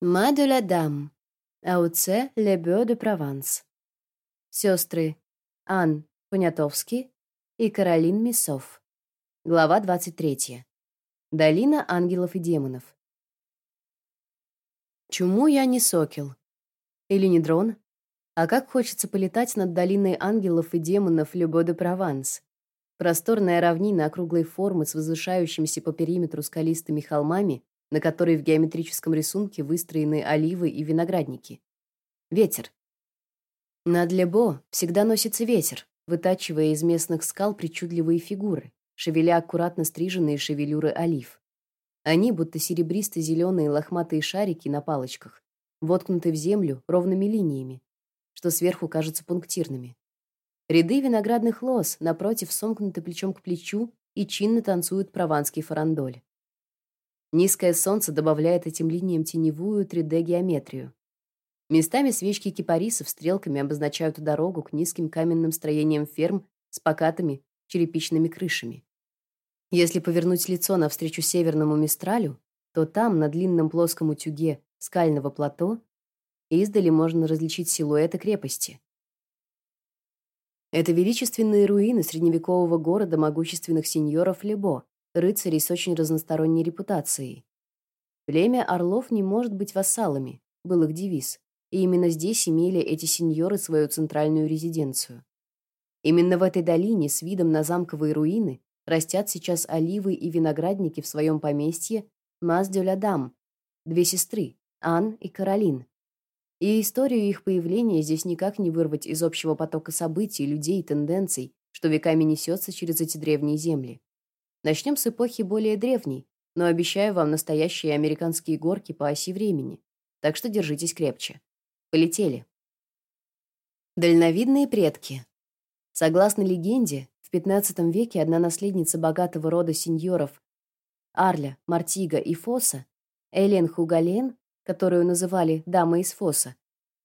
Ма де ла дам. Ауце ле бё де Прованс. Сестры Ан Понятовский и Каролин Мисов. Глава 23. Долина ангелов и демонов. Чему я не сокел? Или не дрон? А как хочется полетать над долиной ангелов и демонов Любо де Прованс. Просторная равнина округлой формы с возвышающимися по периметру скалистыми холмами на которой в геометрическом рисунке выстроены оливы и виноградники. Ветер. Над Лебо всегда носится ветер, вытачивая из местных скал причудливые фигуры, шевеля аккуратно стриженные шевелюры олив. Они, будто серебристо-зеленые лохматые шарики на палочках, воткнуты в землю ровными линиями, что сверху кажутся пунктирными. Ряды виноградных лоз напротив сомкнуты плечом к плечу и чинно танцуют прованский фарандоль. Низкое солнце добавляет этим линиям теневую 3D-геометрию. Местами свечки кипарисов стрелками обозначают дорогу к низким каменным строениям ферм с покатыми черепичными крышами. Если повернуть лицо навстречу северному мистралю, то там, на длинном плоском утюге скального плато, издали можно различить силуэты крепости. Это величественные руины средневекового города могущественных сеньоров Лебо, рыцарей с очень разносторонней репутацией. Племя орлов не может быть вассалами, был их девиз, и именно здесь имели эти сеньоры свою центральную резиденцию. Именно в этой долине с видом на замковые руины растят сейчас оливы и виноградники в своем поместье Маз-де-ля-Дам, две сестры, Ан и Каролин. И историю их появления здесь никак не вырвать из общего потока событий, людей и тенденций, что веками несется через эти древние земли. Начнем с эпохи более древней, но обещаю вам настоящие американские горки по оси времени. Так что держитесь крепче. Полетели. Дальновидные предки. Согласно легенде, в XV веке одна наследница богатого рода сеньоров Арля, Мартига и Фоса, Элен Хугален, которую называли «дама из Фоса»,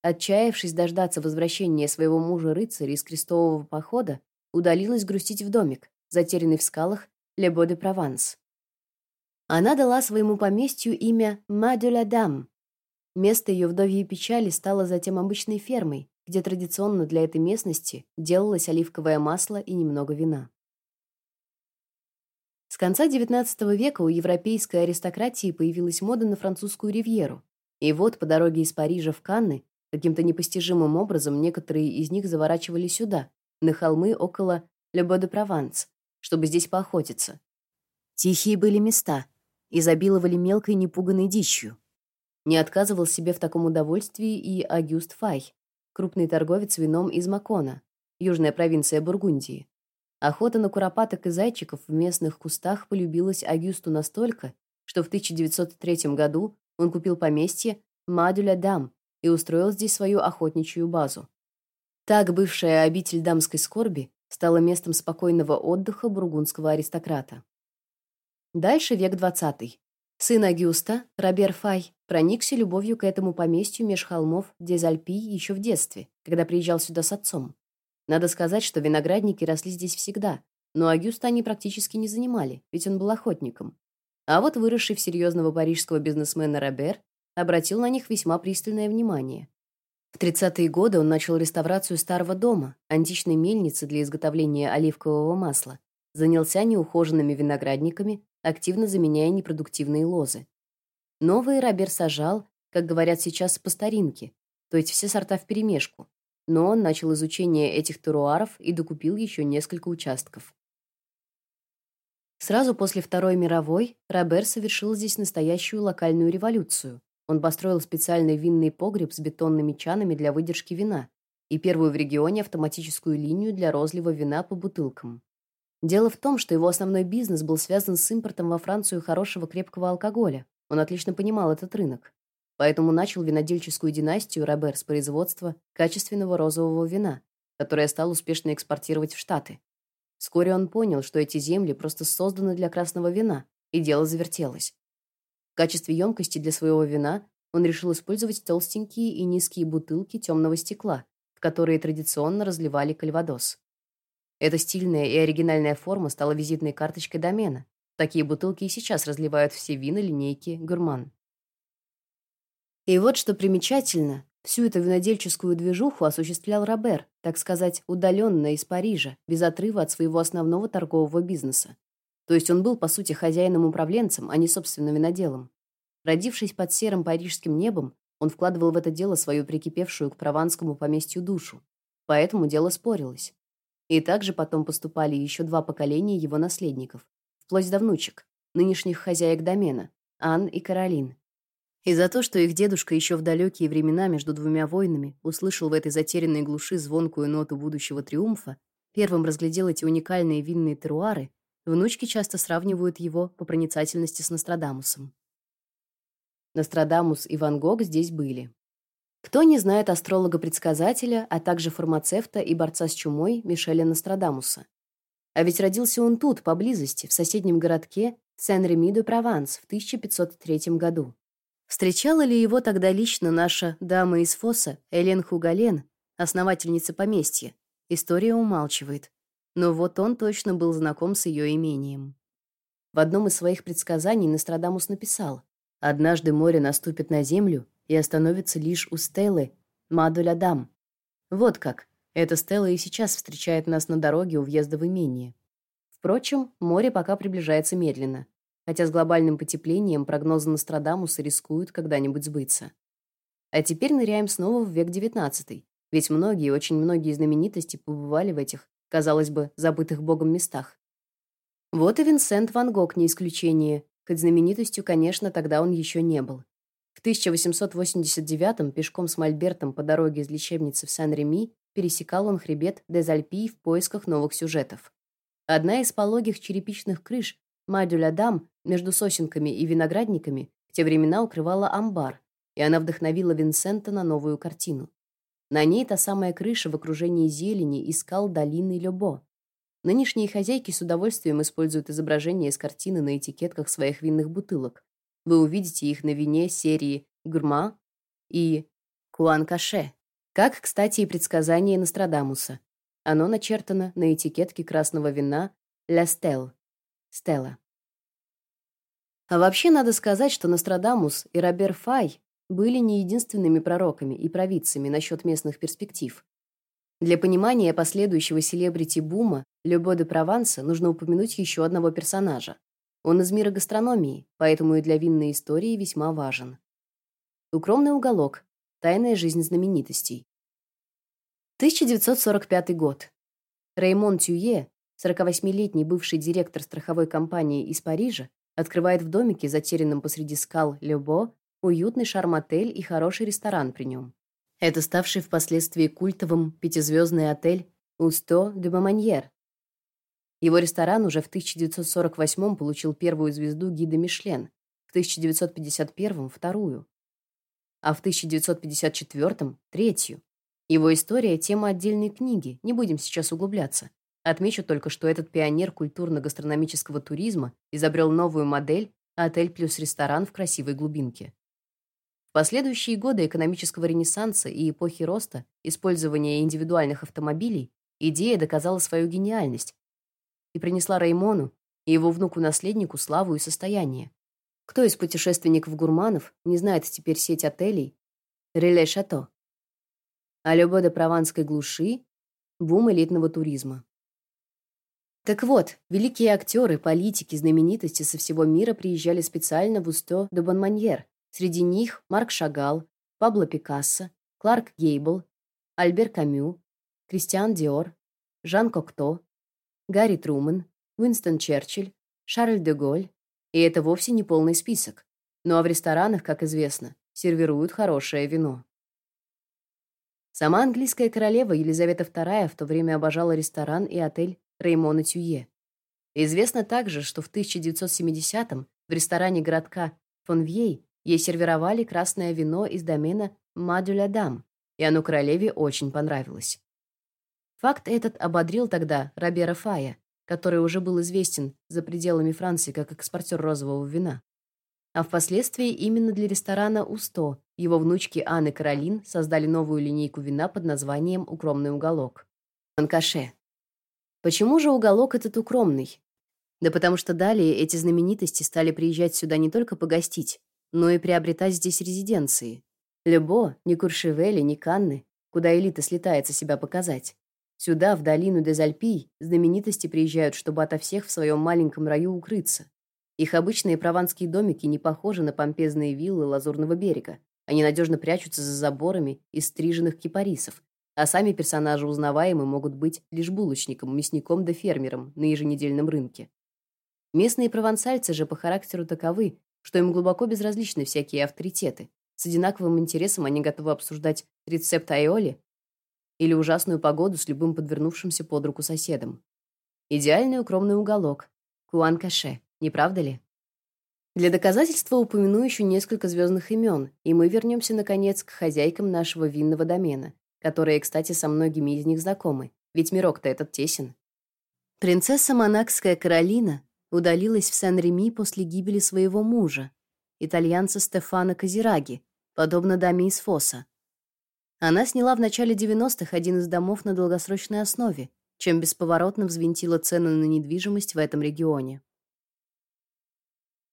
отчаявшись дождаться возвращения своего мужа-рыцаря из крестового похода, удалилась грустить в домик, затерянный в скалах Лебо де Прованс. Она дала своему поместью имя Мадюля-Дам. Место ее вдовьей печали стало затем обычной фермой, где традиционно для этой местности делалось оливковое масло и немного вина. С конца XIX века у европейской аристократии появилась мода на французскую ривьеру. И вот по дороге из Парижа в Канны каким-то непостижимым образом некоторые из них заворачивали сюда, на холмы около Лебо-де-Прованс, чтобы здесь поохотиться. Тихие были места, изобиловали мелкой непуганной дичью. Не отказывал себе в таком удовольствии и Агюст Фай, крупный торговец вином из Макона, южная провинция Бургундии. Охота на куропаток и зайчиков в местных кустах полюбилась Агюсту настолько, что в 1903 году он купил поместье Мадюля-Дам и устроил здесь свою охотничью базу. Так бывшая обитель дамской скорби стало местом спокойного отдыха бургундского аристократа. Дальше век двадцатый. Сын Агюста, Робер Фай, проникся любовью к этому поместью меж холмов Дезальпи еще в детстве, когда приезжал сюда с отцом. Надо сказать, что виноградники росли здесь всегда, но Агюста они практически не занимали, ведь он был охотником. А вот выросший в серьезного парижского бизнесмена Робер обратил на них весьма пристальное внимание. В 30-е годы он начал реставрацию старого дома, античной мельницы для изготовления оливкового масла, занялся неухоженными виноградниками, активно заменяя непродуктивные лозы. Новые Робер сажал, как говорят сейчас, по старинке, то есть все сорта вперемешку. Но он начал изучение этих теруаров и докупил еще несколько участков. Сразу после Второй мировой Робер совершил здесь настоящую локальную революцию. Он построил специальный винный погреб с бетонными чанами для выдержки вина и первую в регионе автоматическую линию для розлива вина по бутылкам. Дело в том, что его основной бизнес был связан с импортом во Францию хорошего крепкого алкоголя. Он отлично понимал этот рынок. Поэтому начал винодельческую династию Робер с производства качественного розового вина, которое стал успешно экспортировать в Штаты. Вскоре он понял, что эти земли просто созданы для красного вина, и дело завертелось. В качестве емкости для своего вина он решил использовать толстенькие и низкие бутылки темного стекла, в которые традиционно разливали кальвадос. Эта стильная и оригинальная форма стала визитной карточкой домена. Такие бутылки и сейчас разливают все вина линейки «Гурман». И вот что примечательно, всю эту винодельческую движуху осуществлял Робер, так сказать, удаленно из Парижа, без отрыва от своего основного торгового бизнеса. То есть он был, по сути, хозяином-управленцем, а не, собственно, виноделом. Родившись под серым парижским небом, он вкладывал в это дело свою прикипевшую к прованскому поместью душу. Поэтому дело спорилось. И также потом поступали еще два поколения его наследников, вплоть до внучек, нынешних хозяек домена, Ан и Каролин. И за то, что их дедушка еще в далекие времена между двумя войнами услышал в этой затерянной глуши звонкую ноту будущего триумфа, первым разглядел эти уникальные винные теруары, внучки часто сравнивают его по проницательности с Нострадамусом. Нострадамус и Ван Гог здесь были. Кто не знает астролога-предсказателя, а также фармацевта и борца с чумой Мишеля Нострадамуса? А ведь родился он тут, поблизости, в соседнем городке Сен-Реми-де-Прованс в 1503 году. Встречала ли его тогда лично наша дама из Фоса, Элен Хугален, основательница поместья? История умалчивает. Но вот он точно был знаком с ее имением. В одном из своих предсказаний Нострадамус написал: "Однажды море наступит на землю, и остановится лишь у Стеллы Мадулядам. Вот как. Эта Стелла и сейчас встречает нас на дороге у въезда в имение. Впрочем, море пока приближается медленно, хотя с глобальным потеплением прогнозы Нострадамуса рискуют когда-нибудь сбыться. А теперь ныряем снова в век XIX, ведь многие, очень многие знаменитости побывали в этих, казалось бы, забытых Богом местах. Вот и Винсент Ван Гог не исключение, хоть знаменитостью, конечно, тогда он еще не был. В 1889-м пешком с Мольбертом по дороге из лечебницы в Сан-Реми пересекал он хребет Дезальпи в поисках новых сюжетов. Одна из пологих черепичных крыш Мадюля-дам между сосенками и виноградниками в те времена укрывала амбар, и она вдохновила Винсента на новую картину. На ней та самая крыша в окружении зелени и скал долины Лёбо. Нынешние хозяйки с удовольствием используют изображения из картины на этикетках своих винных бутылок, вы увидите их на вине серии Гурма и Куанкаше. Как, кстати, и предсказание Нострадамуса. Оно начертано на этикетке красного вина Ля Стел. Стелла. А вообще надо сказать, что Нострадамус и Робер Фай были не единственными пророками и провидцами насчет местных перспектив. Для понимания последующего селебрити-бума Любо де Прованса нужно упомянуть еще одного персонажа он из мира гастрономии, поэтому и для винной истории весьма важен. Укромный уголок. Тайная жизнь знаменитостей. 1945 год. Реймон Тюе, 48-летний бывший директор страховой компании из Парижа, открывает в домике, затерянном посреди скал Лебо, уютный шарм-отель и хороший ресторан при нем. Это ставший впоследствии культовым пятизвездный отель Усто де Маманьер, его ресторан уже в 1948 получил первую звезду гида Мишлен, в 1951 вторую, а в 1954 третью. Его история тема отдельной книги, не будем сейчас углубляться. Отмечу только, что этот пионер культурно-гастрономического туризма изобрел новую модель отель плюс ресторан в красивой глубинке. Последующие годы экономического ренессанса и эпохи роста использования индивидуальных автомобилей идея доказала свою гениальность и принесла Раймону и его внуку-наследнику славу и состояние. Кто из путешественников-гурманов не знает теперь сеть отелей Реле Шато? А любо до прованской глуши бум элитного туризма. Так вот, великие актеры, политики, знаменитости со всего мира приезжали специально в Усто де Бонманьер. Среди них Марк Шагал, Пабло Пикассо, Кларк Гейбл, Альбер Камю, Кристиан Диор, Жан Кокто, Гарри Трумэн, Уинстон Черчилль, Шарль де Голь. И это вовсе не полный список. Ну а в ресторанах, как известно, сервируют хорошее вино. Сама английская королева Елизавета II в то время обожала ресторан и отель Реймона Тюе. Известно также, что в 1970-м в ресторане городка Фонвьей ей сервировали красное вино из домена Мадюля-Дам, и оно королеве очень понравилось. Факт этот ободрил тогда Робера Фая, который уже был известен за пределами Франции как экспортер розового вина. А впоследствии именно для ресторана «Усто» его внучки Анны Каролин создали новую линейку вина под названием «Укромный уголок» — Анкаше. Почему же уголок этот укромный? Да потому что далее эти знаменитости стали приезжать сюда не только погостить, но и приобретать здесь резиденции. Лебо, ни Куршевели, ни Канны, куда элита слетается себя показать. Сюда, в долину Дезальпий, знаменитости приезжают, чтобы ото всех в своем маленьком раю укрыться. Их обычные прованские домики не похожи на помпезные виллы Лазурного берега. Они надежно прячутся за заборами из стриженных кипарисов, а сами персонажи узнаваемы могут быть лишь булочником, мясником да фермером на еженедельном рынке. Местные провансальцы же по характеру таковы, что им глубоко безразличны всякие авторитеты. С одинаковым интересом они готовы обсуждать рецепт айоли или ужасную погоду с любым подвернувшимся под руку соседом. Идеальный укромный уголок. Куан-Каше, не правда ли? Для доказательства упомяну еще несколько звездных имен, и мы вернемся наконец к хозяйкам нашего винного домена, которые, кстати, со многими из них знакомы, ведь мирок-то этот тесен. Принцесса Монакская Каролина удалилась в Сен-Реми после гибели своего мужа, итальянца Стефано Казираги, подобно даме из Фоса. Она сняла в начале 90-х один из домов на долгосрочной основе, чем бесповоротно взвинтила цены на недвижимость в этом регионе.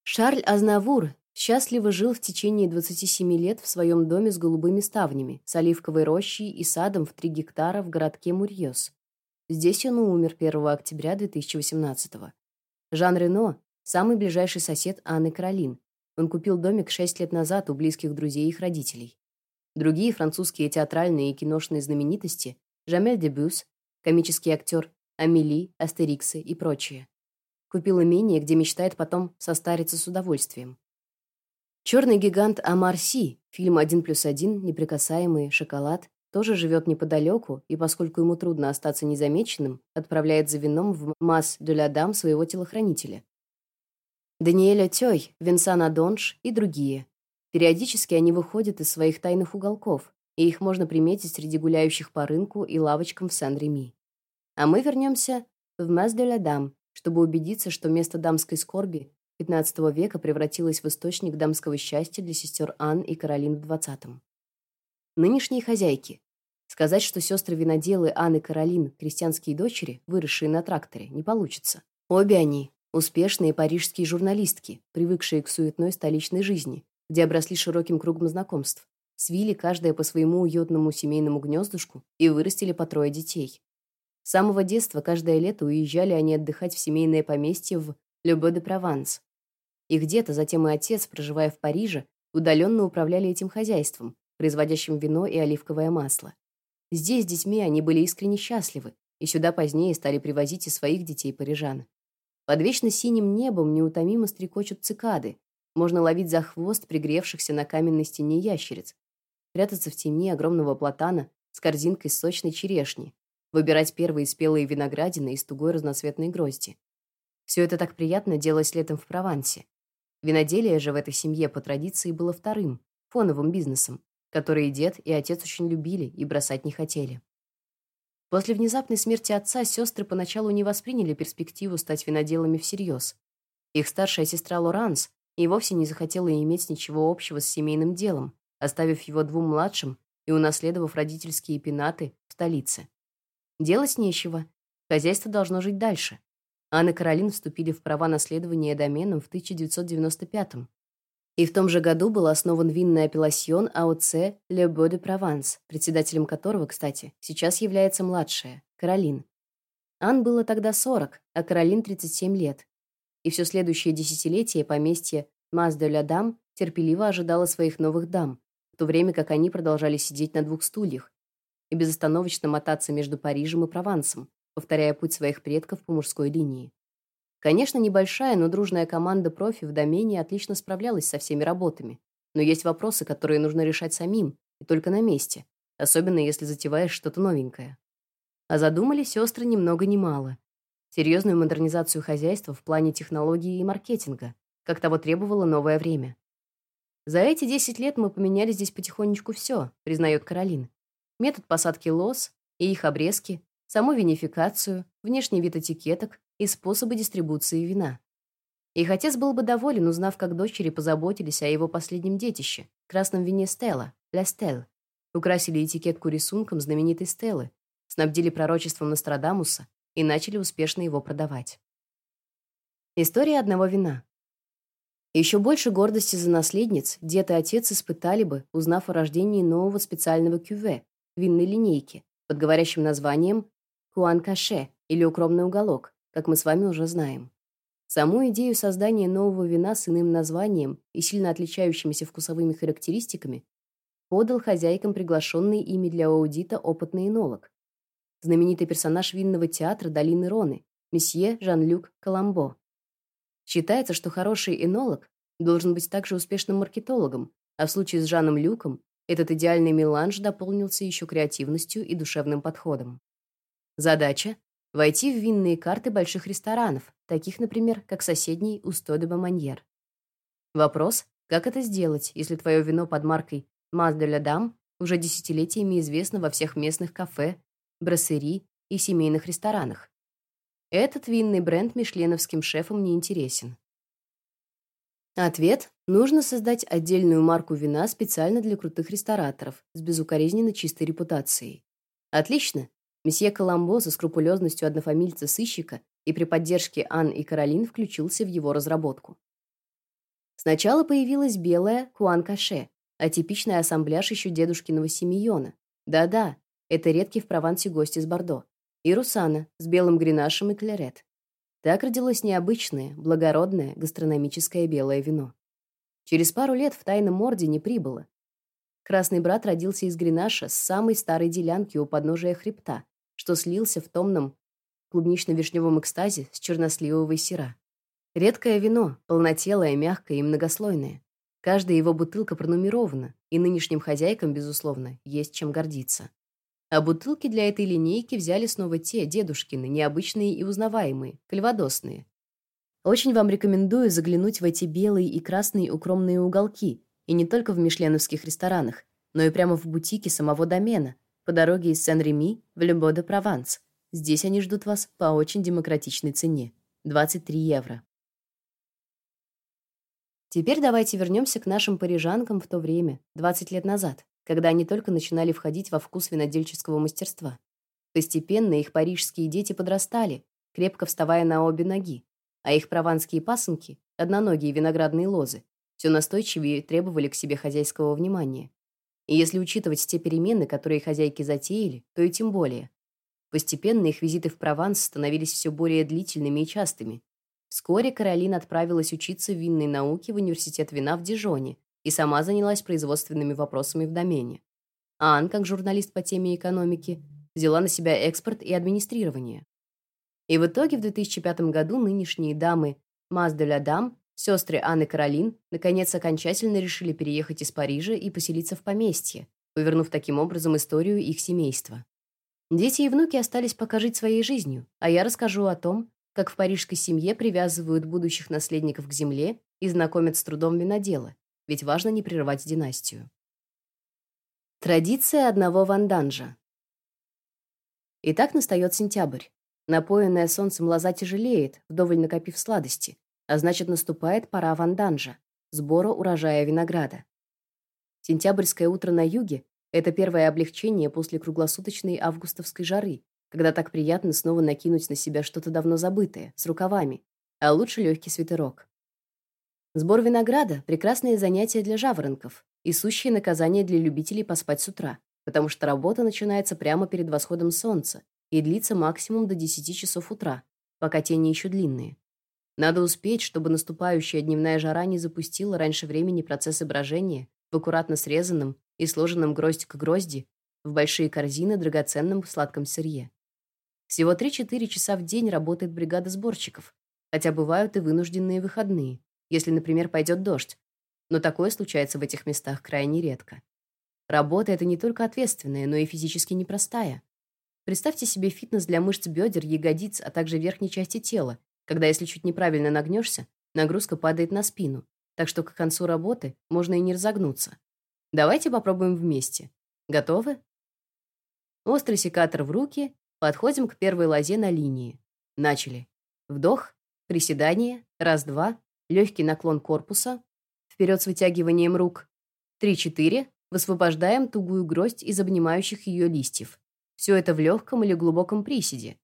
Шарль Азнавур счастливо жил в течение 27 лет в своем доме с голубыми ставнями, с оливковой рощей и садом в 3 гектара в городке Мурьёс. Здесь он умер 1 октября 2018 -го. Жан Рено самый ближайший сосед Анны Каролин. Он купил домик 6 лет назад у близких друзей их родителей. Другие французские театральные и киношные знаменитости Жамель Дебюс, комический актер Амели, Астериксы и прочие. Купил имение, где мечтает потом состариться с удовольствием. Черный гигант Амар Си, фильм «Один плюс один», «Неприкасаемый», «Шоколад», тоже живет неподалеку, и поскольку ему трудно остаться незамеченным, отправляет за вином в Мас де ла Дам своего телохранителя. Даниэля Тёй, Винсан Адонж и другие. Периодически они выходят из своих тайных уголков, и их можно приметить среди гуляющих по рынку и лавочкам в Сен-Реми. А мы вернемся в Мас де ла Дам, чтобы убедиться, что место дамской скорби XV века превратилось в источник дамского счастья для сестер Ан и Каролин в XX. Нынешние хозяйки. Сказать, что сестры-виноделы Анны и Каролин крестьянские дочери, выросшие на тракторе, не получится. Обе они успешные парижские журналистки, привыкшие к суетной столичной жизни, где обросли широким кругом знакомств, свили каждая по своему уютному семейному гнездышку и вырастили по трое детей. С самого детства каждое лето уезжали они отдыхать в семейное поместье в Любо-де-Прованс. Их дед, а затем и отец, проживая в Париже, удаленно управляли этим хозяйством, производящим вино и оливковое масло. Здесь с детьми они были искренне счастливы, и сюда позднее стали привозить и своих детей парижан. Под вечно синим небом неутомимо стрекочут цикады. Можно ловить за хвост пригревшихся на каменной стене ящериц, прятаться в тени огромного платана с корзинкой сочной черешни, выбирать первые спелые виноградины из тугой разноцветной грозди. Все это так приятно делалось летом в Провансе. Виноделие же в этой семье по традиции было вторым, фоновым бизнесом, которые дед и отец очень любили и бросать не хотели. После внезапной смерти отца сестры поначалу не восприняли перспективу стать виноделами всерьез. Их старшая сестра Лоранс и вовсе не захотела иметь ничего общего с семейным делом, оставив его двум младшим и унаследовав родительские пенаты в столице. Делать нечего. Хозяйство должно жить дальше. Анна и Каролин вступили в права наследования доменом в 1995 -м. И в том же году был основан винный апелласьон АОЦ Le Beau de Provence, председателем которого, кстати, сейчас является младшая, Каролин. Ан было тогда 40, а Каролин 37 лет. И все следующее десятилетие поместье Маз де ла Дам терпеливо ожидало своих новых дам, в то время как они продолжали сидеть на двух стульях и безостановочно мотаться между Парижем и Провансом, повторяя путь своих предков по мужской линии. Конечно, небольшая, но дружная команда профи в домене отлично справлялась со всеми работами. Но есть вопросы, которые нужно решать самим, и только на месте, особенно если затеваешь что-то новенькое. А задумали сестры ни много ни мало. Серьезную модернизацию хозяйства в плане технологии и маркетинга, как того требовало новое время. За эти 10 лет мы поменяли здесь потихонечку все, признает Каролин. Метод посадки лоз и их обрезки, саму винификацию, внешний вид этикеток, и способы дистрибуции вина. Их отец был бы доволен, узнав, как дочери позаботились о его последнем детище, красном вине Стелла, Ля Стелл. Украсили этикетку рисунком знаменитой Стеллы, снабдили пророчеством Нострадамуса и начали успешно его продавать. История одного вина. Еще больше гордости за наследниц дед и отец испытали бы, узнав о рождении нового специального кюве, винной линейки, под говорящим названием Куан-Каше или укромный уголок, как мы с вами уже знаем. Саму идею создания нового вина с иным названием и сильно отличающимися вкусовыми характеристиками подал хозяйкам приглашенный ими для аудита опытный энолог, знаменитый персонаж винного театра Долины Роны, месье Жан-Люк Коломбо. Считается, что хороший энолог должен быть также успешным маркетологом, а в случае с Жаном Люком этот идеальный меланж дополнился еще креативностью и душевным подходом. Задача войти в винные карты больших ресторанов, таких, например, как соседний Усто де Баманьер. Вопрос, как это сделать, если твое вино под маркой Маз де ла Дам уже десятилетиями известно во всех местных кафе, брассери и семейных ресторанах. Этот винный бренд мишленовским шефам не интересен. Ответ нужно создать отдельную марку вина специально для крутых рестораторов с безукоризненно чистой репутацией. Отлично. Месье Коломбо со скрупулезностью однофамильца-сыщика и при поддержке Ан и Каролин включился в его разработку. Сначала появилась белая куан-каше, атипичный ассамбляж еще дедушкиного Симеона. Да-да, это редкий в Провансе гость из Бордо. И Русана с белым гренашем и клерет. Так родилось необычное, благородное гастрономическое белое вино. Через пару лет в тайном ордене прибыло. Красный брат родился из гренаша с самой старой делянки у подножия хребта, что слился в томном клубнично-вишневом экстазе с черносливовой сира. Редкое вино, полнотелое, мягкое и многослойное. Каждая его бутылка пронумерована, и нынешним хозяйкам, безусловно, есть чем гордиться. А бутылки для этой линейки взяли снова те, дедушкины, необычные и узнаваемые, кальвадосные. Очень вам рекомендую заглянуть в эти белые и красные укромные уголки, и не только в мишленовских ресторанах, но и прямо в бутике самого домена, по дороге из Сен-Реми в Лембо-де-Прованс. Здесь они ждут вас по очень демократичной цене 23 евро. Теперь давайте вернемся к нашим парижанкам в то время, 20 лет назад, когда они только начинали входить во вкус винодельческого мастерства. Постепенно их парижские дети подрастали, крепко вставая на обе ноги, а их прованские пасынки, одноногие виноградные лозы, все настойчивее требовали к себе хозяйского внимания. И если учитывать те перемены, которые хозяйки затеяли, то и тем более. Постепенно их визиты в Прованс становились все более длительными и частыми. Вскоре Каролина отправилась учиться винной науке в университет вина в Дижоне и сама занялась производственными вопросами в домене. А Ан, как журналист по теме экономики, взяла на себя экспорт и администрирование. И в итоге в 2005 году нынешние дамы Маз де ла Дам Сестры Анны Каролин наконец окончательно решили переехать из Парижа и поселиться в поместье, повернув таким образом историю их семейства. Дети и внуки остались пока жить своей жизнью, а я расскажу о том, как в парижской семье привязывают будущих наследников к земле и знакомят с трудом винодела, ведь важно не прерывать династию. Традиция одного ванданжа. Итак, настает сентябрь. Напоенная солнцем лоза тяжелеет, вдоволь накопив сладости, а значит, наступает пора ванданжа, сбора урожая винограда. Сентябрьское утро на юге — это первое облегчение после круглосуточной августовской жары, когда так приятно снова накинуть на себя что-то давно забытое, с рукавами, а лучше легкий свитерок. Сбор винограда — прекрасное занятие для жаворонков и сущее наказание для любителей поспать с утра, потому что работа начинается прямо перед восходом солнца и длится максимум до 10 часов утра, пока тени еще длинные. Надо успеть, чтобы наступающая дневная жара не запустила раньше времени процесс брожения в аккуратно срезанном и сложенном гроздь к грозди в большие корзины драгоценном сладком сырье. Всего 3-4 часа в день работает бригада сборщиков, хотя бывают и вынужденные выходные, если, например, пойдет дождь. Но такое случается в этих местах крайне редко. Работа эта не только ответственная, но и физически непростая. Представьте себе фитнес для мышц бедер, ягодиц, а также верхней части тела, когда если чуть неправильно нагнешься, нагрузка падает на спину, так что к концу работы можно и не разогнуться. Давайте попробуем вместе. Готовы? Острый секатор в руки, подходим к первой лозе на линии. Начали. Вдох, приседание, раз-два, легкий наклон корпуса, вперед с вытягиванием рук. Три-четыре, высвобождаем тугую гроздь из обнимающих ее листьев. Все это в легком или глубоком приседе.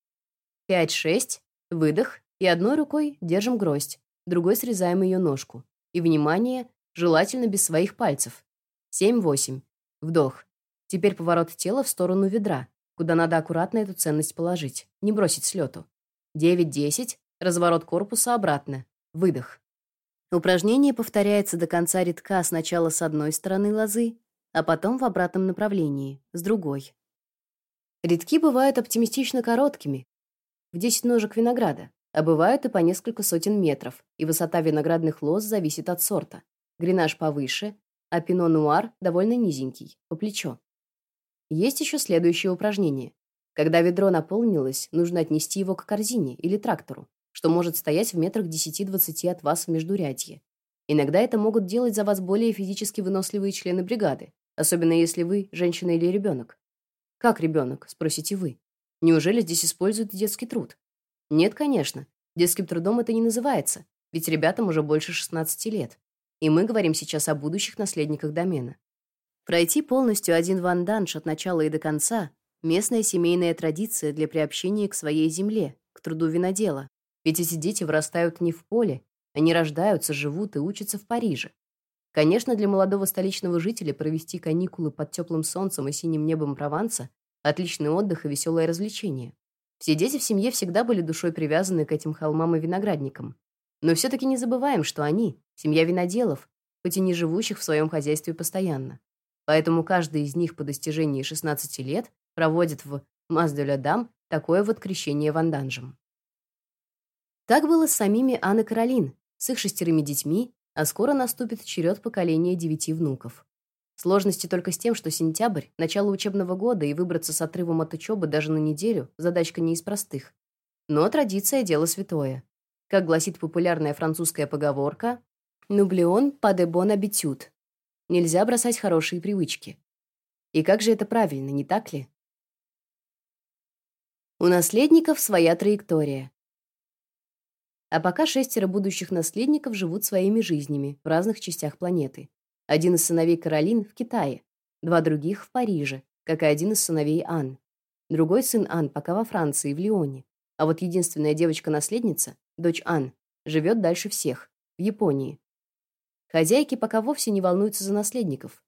Пять-шесть, выдох, и одной рукой держим гроздь, другой срезаем ее ножку. И, внимание, желательно без своих пальцев. 7-8. Вдох. Теперь поворот тела в сторону ведра, куда надо аккуратно эту ценность положить, не бросить с лету. 9-10. Разворот корпуса обратно. Выдох. Упражнение повторяется до конца рядка сначала с одной стороны лозы, а потом в обратном направлении, с другой. Редки бывают оптимистично короткими, в 10 ножек винограда, а бывают и по несколько сотен метров, и высота виноградных лоз зависит от сорта. Гренаж повыше, а пино-нуар довольно низенький, по плечо. Есть еще следующее упражнение. Когда ведро наполнилось, нужно отнести его к корзине или трактору, что может стоять в метрах 10-20 от вас в междурядье. Иногда это могут делать за вас более физически выносливые члены бригады, особенно если вы женщина или ребенок. Как ребенок, спросите вы? Неужели здесь используют детский труд? Нет, конечно. Детским трудом это не называется, ведь ребятам уже больше 16 лет. И мы говорим сейчас о будущих наследниках домена. Пройти полностью один ванданж от начала и до конца местная семейная традиция для приобщения к своей земле, к труду винодела. Ведь эти дети вырастают не в поле, они рождаются, живут и учатся в Париже. Конечно, для молодого столичного жителя провести каникулы под теплым солнцем и синим небом Прованса отличный отдых и веселое развлечение. Все дети в семье всегда были душой привязаны к этим холмам и виноградникам. Но все таки не забываем, что они семья виноделов, хоть и не живущих в своем хозяйстве постоянно. Поэтому каждый из них по достижении 16 лет проводит в Маз-де-Ля-Дам такое вот крещение ванданжем. Так было с самими Анной Каролин, с их шестерыми детьми а скоро наступит черед поколения девяти внуков. Сложности только с тем, что сентябрь начало учебного года и выбраться с отрывом от учебы даже на неделю задачка не из простых. Но традиция дело святое. Как гласит популярная французская поговорка: "N'oublions pas de bonnes habitudes". Нельзя бросать хорошие привычки. И как же это правильно, не так ли? У наследников своя траектория. А пока шестеро будущих наследников живут своими жизнями в разных частях планеты. Один из сыновей Каролин в Китае, два других в Париже, как и один из сыновей Ан. Другой сын Ан пока во Франции, в Лионе. А вот единственная девочка-наследница, дочь Ан, живет дальше всех, в Японии. Хозяйки пока вовсе не волнуются за наследников.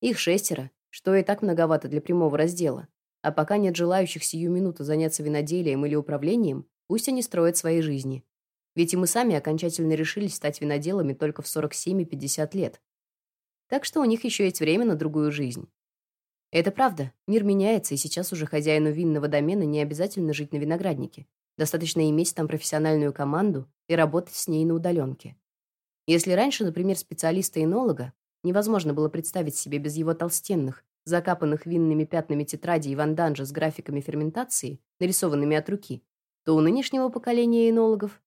Их шестеро, что и так многовато для прямого раздела. А пока нет желающих сию минуту заняться виноделием или управлением, пусть они строят свои жизни. Ведь и мы сами окончательно решились стать виноделами только в 47 и 50 лет. Так что у них еще есть время на другую жизнь. Это правда. Мир меняется, и сейчас уже хозяину винного домена не обязательно жить на винограднике. Достаточно иметь там профессиональную команду и работать с ней на удаленке. Если раньше, например, специалиста-энолога невозможно было представить себе без его толстенных, закапанных винными пятнами тетрадей и ванданжа с графиками ферментации, нарисованными от руки, то у нынешнего поколения энологов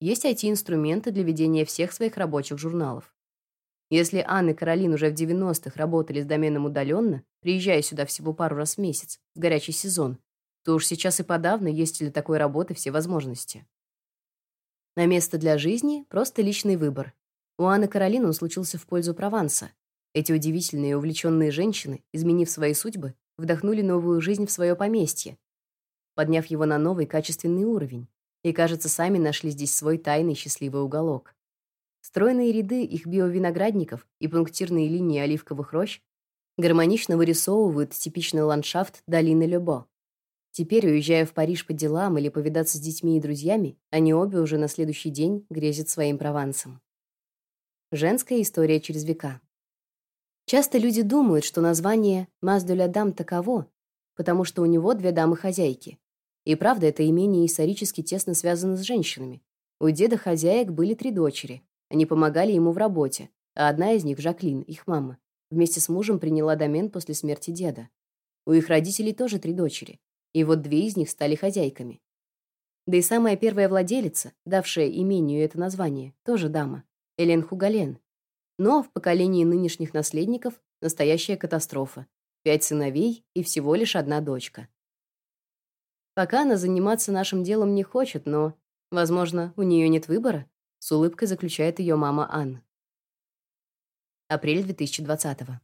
есть IT-инструменты для ведения всех своих рабочих журналов. Если Анна и Каролин уже в 90-х работали с доменом удаленно, приезжая сюда всего пару раз в месяц, в горячий сезон, то уж сейчас и подавно есть для такой работы все возможности. На место для жизни просто личный выбор. У Анны Каролин он случился в пользу Прованса. Эти удивительные и увлеченные женщины, изменив свои судьбы, вдохнули новую жизнь в свое поместье, подняв его на новый качественный уровень и, кажется, сами нашли здесь свой тайный счастливый уголок. Стройные ряды их биовиноградников и пунктирные линии оливковых рощ гармонично вырисовывают типичный ландшафт долины Любо. Теперь, уезжая в Париж по делам или повидаться с детьми и друзьями, они обе уже на следующий день грезят своим Провансом. Женская история через века. Часто люди думают, что название «Маз де ля дам» таково, потому что у него две дамы-хозяйки. И правда, это имение исторически тесно связано с женщинами. У деда хозяек были три дочери. Они помогали ему в работе, а одна из них, Жаклин, их мама, вместе с мужем приняла домен после смерти деда. У их родителей тоже три дочери, и вот две из них стали хозяйками. Да и самая первая владелица, давшая имению это название, тоже дама, Элен Хугален. Но в поколении нынешних наследников настоящая катастрофа. Пять сыновей и всего лишь одна дочка. Пока она заниматься нашим делом не хочет, но, возможно, у нее нет выбора, с улыбкой заключает ее мама Анна. Апрель 2020 -го.